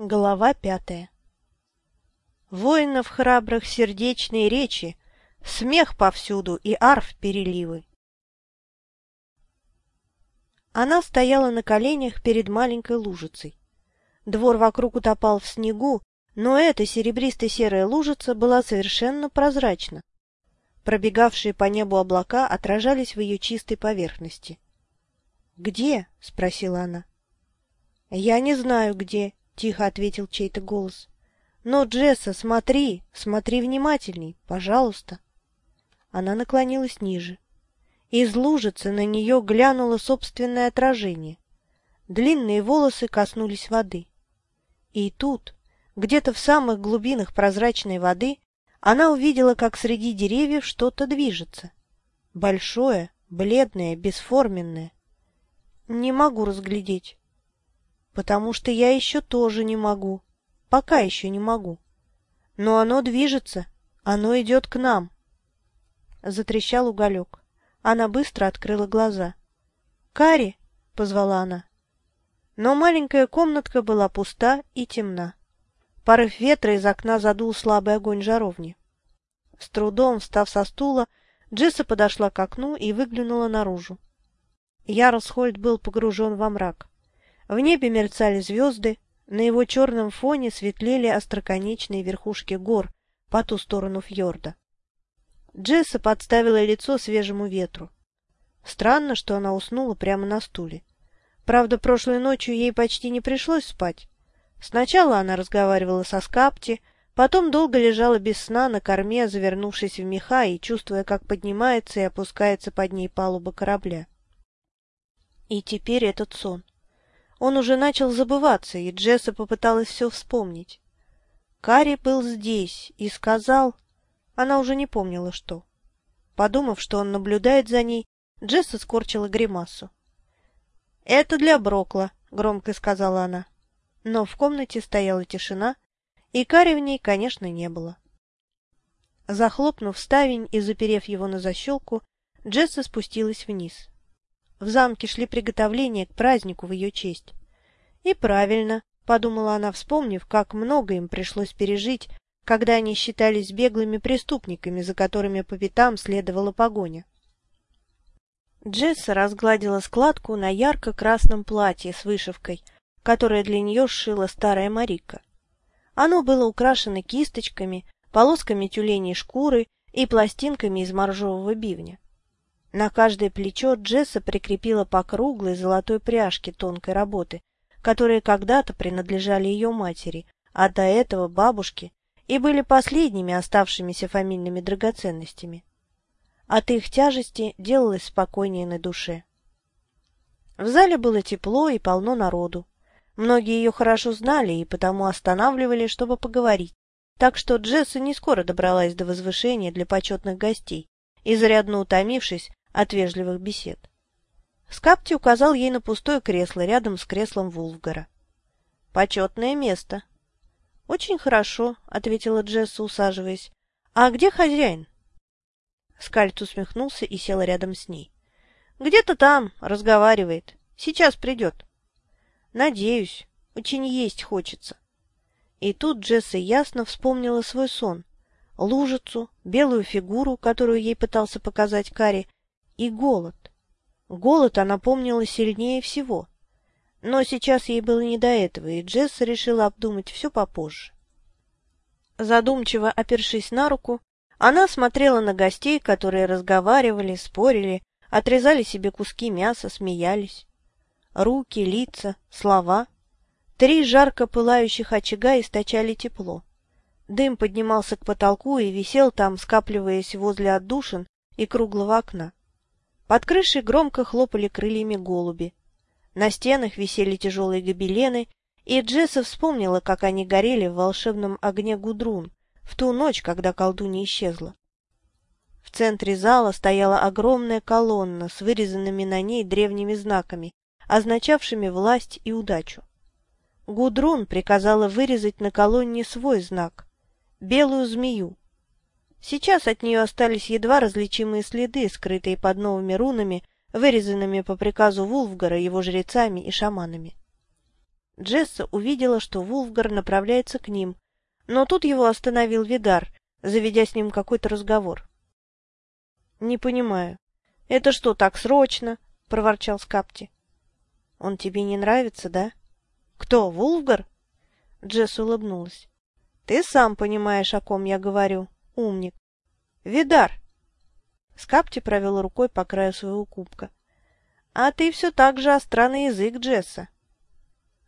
Глава пятая Воинов храбрых сердечные речи, Смех повсюду и арф переливы. Она стояла на коленях перед маленькой лужицей. Двор вокруг утопал в снегу, но эта серебристо-серая лужица была совершенно прозрачна. Пробегавшие по небу облака отражались в ее чистой поверхности. «Где?» — спросила она. «Я не знаю, где», тихо ответил чей-то голос. Но, Джесса, смотри, смотри внимательней, пожалуйста. Она наклонилась ниже. Из лужицы на нее глянуло собственное отражение. Длинные волосы коснулись воды. И тут, где-то в самых глубинах прозрачной воды, она увидела, как среди деревьев что-то движется. Большое, бледное, бесформенное. Не могу разглядеть потому что я еще тоже не могу. Пока еще не могу. Но оно движется, оно идет к нам. Затрещал уголек. Она быстро открыла глаза. «Кари!» — позвала она. Но маленькая комнатка была пуста и темна. Порыв ветра из окна задул слабый огонь жаровни. С трудом, встав со стула, Джесса подошла к окну и выглянула наружу. Ярлсхольд был погружен во мрак. В небе мерцали звезды, на его черном фоне светлели остроконечные верхушки гор по ту сторону фьорда. Джесса подставила лицо свежему ветру. Странно, что она уснула прямо на стуле. Правда, прошлой ночью ей почти не пришлось спать. Сначала она разговаривала со Скапти, потом долго лежала без сна на корме, завернувшись в меха и чувствуя, как поднимается и опускается под ней палуба корабля. И теперь этот сон. Он уже начал забываться, и Джесса попыталась все вспомнить. Карри был здесь и сказал... Она уже не помнила, что. Подумав, что он наблюдает за ней, Джесса скорчила гримасу. «Это для Брокла», — громко сказала она. Но в комнате стояла тишина, и Карри в ней, конечно, не было. Захлопнув ставень и заперев его на защелку, Джесса спустилась вниз. В замке шли приготовления к празднику в ее честь. И правильно, подумала она, вспомнив, как много им пришлось пережить, когда они считались беглыми преступниками, за которыми по пятам следовала погоня. Джесса разгладила складку на ярко-красном платье с вышивкой, которое для нее сшила старая Марика. Оно было украшено кисточками, полосками тюленей шкуры и пластинками из моржового бивня. На каждое плечо Джесса прикрепила по круглой золотой пряжке тонкой работы, которые когда-то принадлежали ее матери, а до этого бабушке, и были последними оставшимися фамильными драгоценностями. От их тяжести делалось спокойнее на душе. В зале было тепло и полно народу. Многие ее хорошо знали и потому останавливали, чтобы поговорить, так что Джесса не скоро добралась до возвышения для почетных гостей, изрядно утомившись от вежливых бесед. Скапти указал ей на пустое кресло рядом с креслом Вулфгара. «Почетное место». «Очень хорошо», — ответила Джесса, усаживаясь. «А где хозяин?» Скальд усмехнулся и сел рядом с ней. «Где-то там, разговаривает. Сейчас придет». «Надеюсь. Очень есть хочется». И тут Джесса ясно вспомнила свой сон. Лужицу, белую фигуру, которую ей пытался показать Кари, и голод. Голод она помнила сильнее всего. Но сейчас ей было не до этого, и Джесс решила обдумать все попозже. Задумчиво опершись на руку, она смотрела на гостей, которые разговаривали, спорили, отрезали себе куски мяса, смеялись. Руки, лица, слова. Три жарко пылающих очага источали тепло. Дым поднимался к потолку и висел там, скапливаясь возле отдушин и круглого окна. Под крышей громко хлопали крыльями голуби. На стенах висели тяжелые гобелены, и Джесса вспомнила, как они горели в волшебном огне Гудрун в ту ночь, когда колдунья исчезла. В центре зала стояла огромная колонна с вырезанными на ней древними знаками, означавшими власть и удачу. Гудрун приказала вырезать на колонне свой знак — белую змею, Сейчас от нее остались едва различимые следы, скрытые под новыми рунами, вырезанными по приказу Вулфгара его жрецами и шаманами. Джесса увидела, что Вулфгар направляется к ним, но тут его остановил Видар, заведя с ним какой-то разговор. — Не понимаю. Это что, так срочно? — проворчал Скапти. — Он тебе не нравится, да? — Кто, Вулфгар? Джесс улыбнулась. — Ты сам понимаешь, о ком я говорю, умник. — Видар! Скапти провел рукой по краю своего кубка. — А ты все так же остра на язык, Джесса.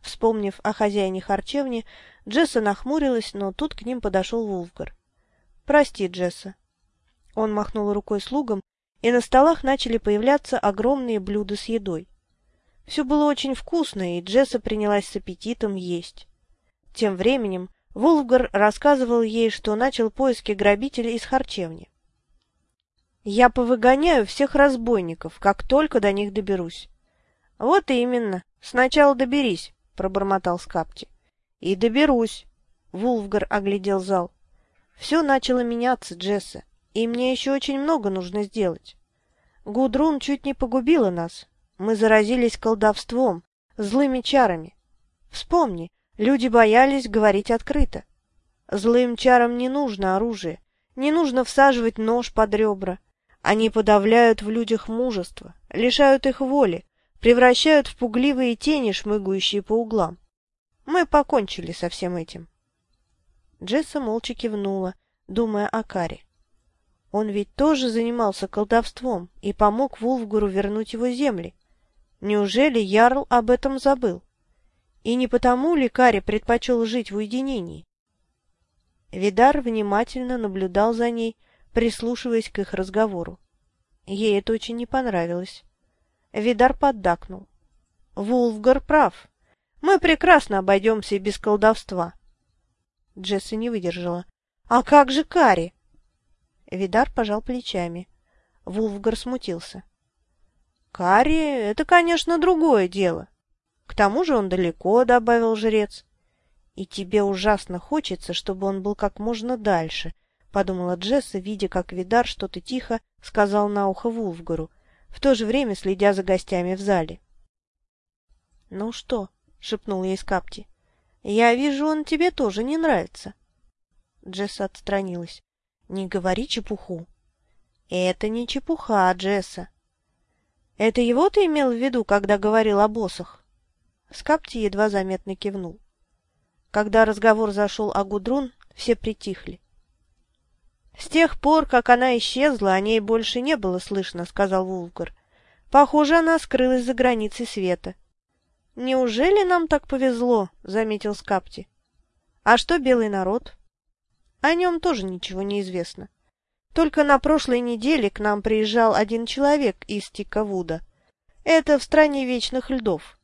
Вспомнив о хозяине харчевни, Джесса нахмурилась, но тут к ним подошел Вулфгар. «Прости, Джесса». Он махнул рукой слугам, и на столах начали появляться огромные блюда с едой. Все было очень вкусно, и Джесса принялась с аппетитом есть. Тем временем Вулфгар рассказывал ей, что начал поиски грабителей из харчевни. «Я повыгоняю всех разбойников, как только до них доберусь». «Вот именно. Сначала доберись пробормотал Скапти. И доберусь. Вулфгар оглядел зал. Все начало меняться, Джесса, и мне еще очень много нужно сделать. Гудрун чуть не погубила нас. Мы заразились колдовством, злыми чарами. Вспомни, люди боялись говорить открыто. Злым чарам не нужно оружие, не нужно всаживать нож под ребра. Они подавляют в людях мужество, лишают их воли, превращают в пугливые тени, шмыгающие по углам. Мы покончили со всем этим. Джесса молча кивнула, думая о Каре. Он ведь тоже занимался колдовством и помог Вулфгару вернуть его земли. Неужели Ярл об этом забыл? И не потому ли Кари предпочел жить в уединении? Видар внимательно наблюдал за ней, прислушиваясь к их разговору. Ей это очень не понравилось. Видар поддакнул. Вулфгар прав. Мы прекрасно обойдемся без колдовства. Джесси не выдержала. А как же Кари? Видар пожал плечами. Вулфгар смутился. Кари — это, конечно, другое дело. К тому же он далеко, — добавил жрец. И тебе ужасно хочется, чтобы он был как можно дальше, — подумала Джесса, видя, как Видар что-то тихо сказал на ухо Вулфгару, в то же время следя за гостями в зале. — Ну что? — шепнул ей Скапти. — Я вижу, он тебе тоже не нравится. Джесса отстранилась. — Не говори чепуху. — Это не чепуха, Джесса. — Это его ты имел в виду, когда говорил о боссах? Скапти едва заметно кивнул. Когда разговор зашел о Гудрун, все притихли. «С тех пор, как она исчезла, о ней больше не было слышно», — сказал Вулгар. «Похоже, она скрылась за границей света». «Неужели нам так повезло?» — заметил Скапти. «А что белый народ?» «О нем тоже ничего не известно. Только на прошлой неделе к нам приезжал один человек из Тикавуда. Это в стране вечных льдов.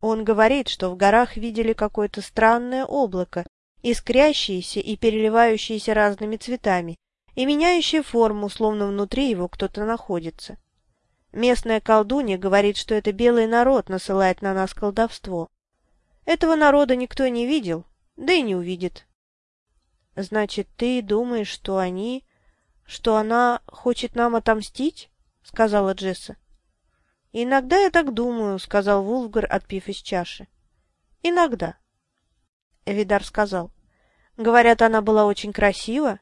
Он говорит, что в горах видели какое-то странное облако, искрящееся и переливающееся разными цветами, и меняющая форму, словно внутри его кто-то находится. Местная колдунья говорит, что это белый народ насылает на нас колдовство. Этого народа никто не видел, да и не увидит. — Значит, ты думаешь, что они... что она хочет нам отомстить? — сказала Джесса. — Иногда я так думаю, — сказал Вулфгар, отпив из чаши. — Иногда. Видар сказал. — Говорят, она была очень красива.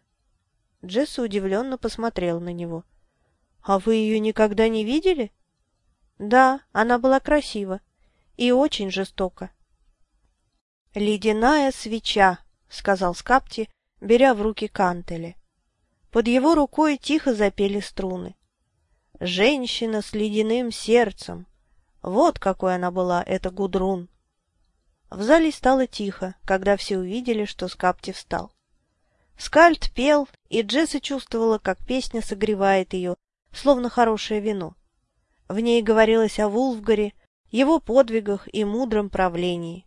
Джесса удивленно посмотрела на него. «А вы ее никогда не видели?» «Да, она была красива и очень жестока». «Ледяная свеча», — сказал Скапти, беря в руки кантели. Под его рукой тихо запели струны. «Женщина с ледяным сердцем». Вот какой она была, эта Гудрун. В зале стало тихо, когда все увидели, что Скапти встал. Скальд пел, и Джесса чувствовала, как песня согревает ее, словно хорошее вино. В ней говорилось о Вулфгаре, его подвигах и мудром правлении.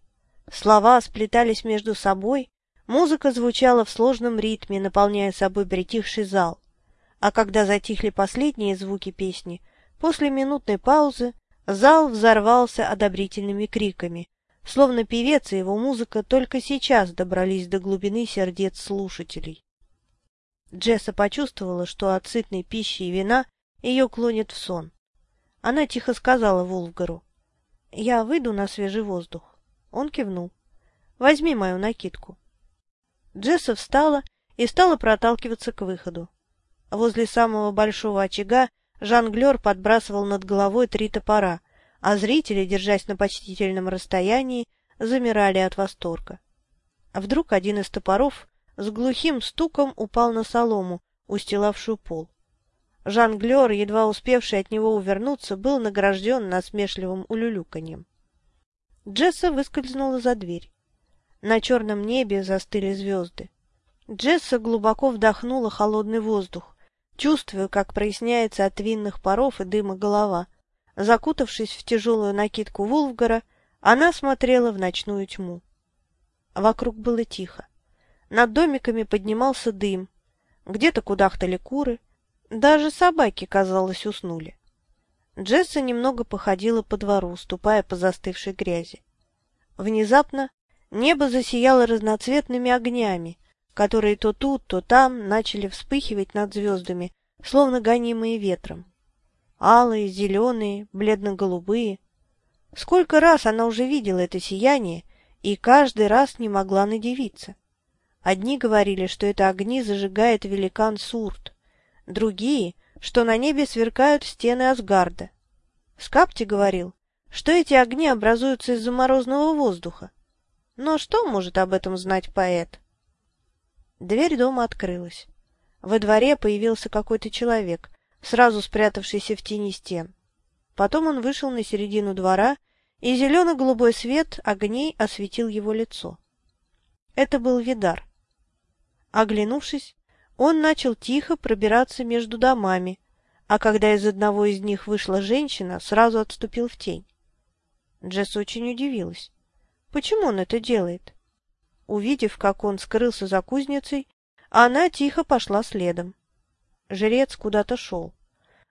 Слова сплетались между собой, музыка звучала в сложном ритме, наполняя собой притихший зал. А когда затихли последние звуки песни, после минутной паузы зал взорвался одобрительными криками, словно певец и его музыка только сейчас добрались до глубины сердец слушателей. Джесса почувствовала, что от сытной пищи и вина ее клонит в сон. Она тихо сказала Вулфгару, «Я выйду на свежий воздух». Он кивнул. «Возьми мою накидку». Джесса встала и стала проталкиваться к выходу. Возле самого большого очага жонглер подбрасывал над головой три топора, а зрители, держась на почтительном расстоянии, замирали от восторга. Вдруг один из топоров с глухим стуком упал на солому, устилавшую пол. Жонглер, едва успевший от него увернуться, был награжден насмешливым улюлюканьем. Джесса выскользнула за дверь. На черном небе застыли звезды. Джесса глубоко вдохнула холодный воздух, чувствуя, как проясняется от винных паров и дыма голова. Закутавшись в тяжелую накидку Вулфгара, она смотрела в ночную тьму. Вокруг было тихо. Над домиками поднимался дым. Где-то кудахтали куры. Даже собаки, казалось, уснули. Джесса немного походила по двору, ступая по застывшей грязи. Внезапно небо засияло разноцветными огнями, которые то тут, то там начали вспыхивать над звездами, словно гонимые ветром. Алые, зеленые, бледно-голубые. Сколько раз она уже видела это сияние и каждый раз не могла надевиться. Одни говорили, что это огни зажигает великан Сурт, другие, что на небе сверкают стены Асгарда. Скапти говорил, что эти огни образуются из-за воздуха. Но что может об этом знать поэт? Дверь дома открылась. Во дворе появился какой-то человек, сразу спрятавшийся в тени стен. Потом он вышел на середину двора, и зелено-голубой свет огней осветил его лицо. Это был Видар. Оглянувшись, он начал тихо пробираться между домами, а когда из одного из них вышла женщина, сразу отступил в тень. Джесс очень удивилась. Почему он это делает? Увидев, как он скрылся за кузницей, она тихо пошла следом. Жрец куда-то шел.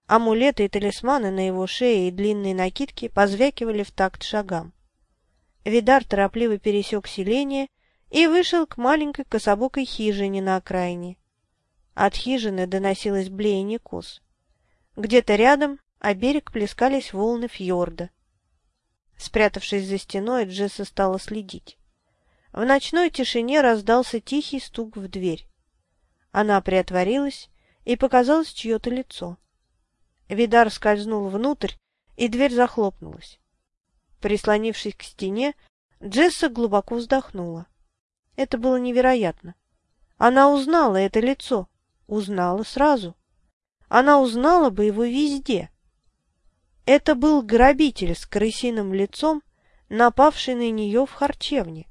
Амулеты и талисманы на его шее и длинные накидки позвякивали в такт шагам. Видар торопливо пересек селение и вышел к маленькой кособокой хижине на окраине. От хижины доносилось блеяние коз. Где-то рядом о берег плескались волны фьорда. Спрятавшись за стеной, Джесса стала следить. В ночной тишине раздался тихий стук в дверь. Она приотворилась, и показалось чье-то лицо. Видар скользнул внутрь, и дверь захлопнулась. Прислонившись к стене, Джесса глубоко вздохнула. Это было невероятно. Она узнала это лицо, узнала сразу. Она узнала бы его везде. Это был грабитель с крысиным лицом, напавший на нее в харчевне.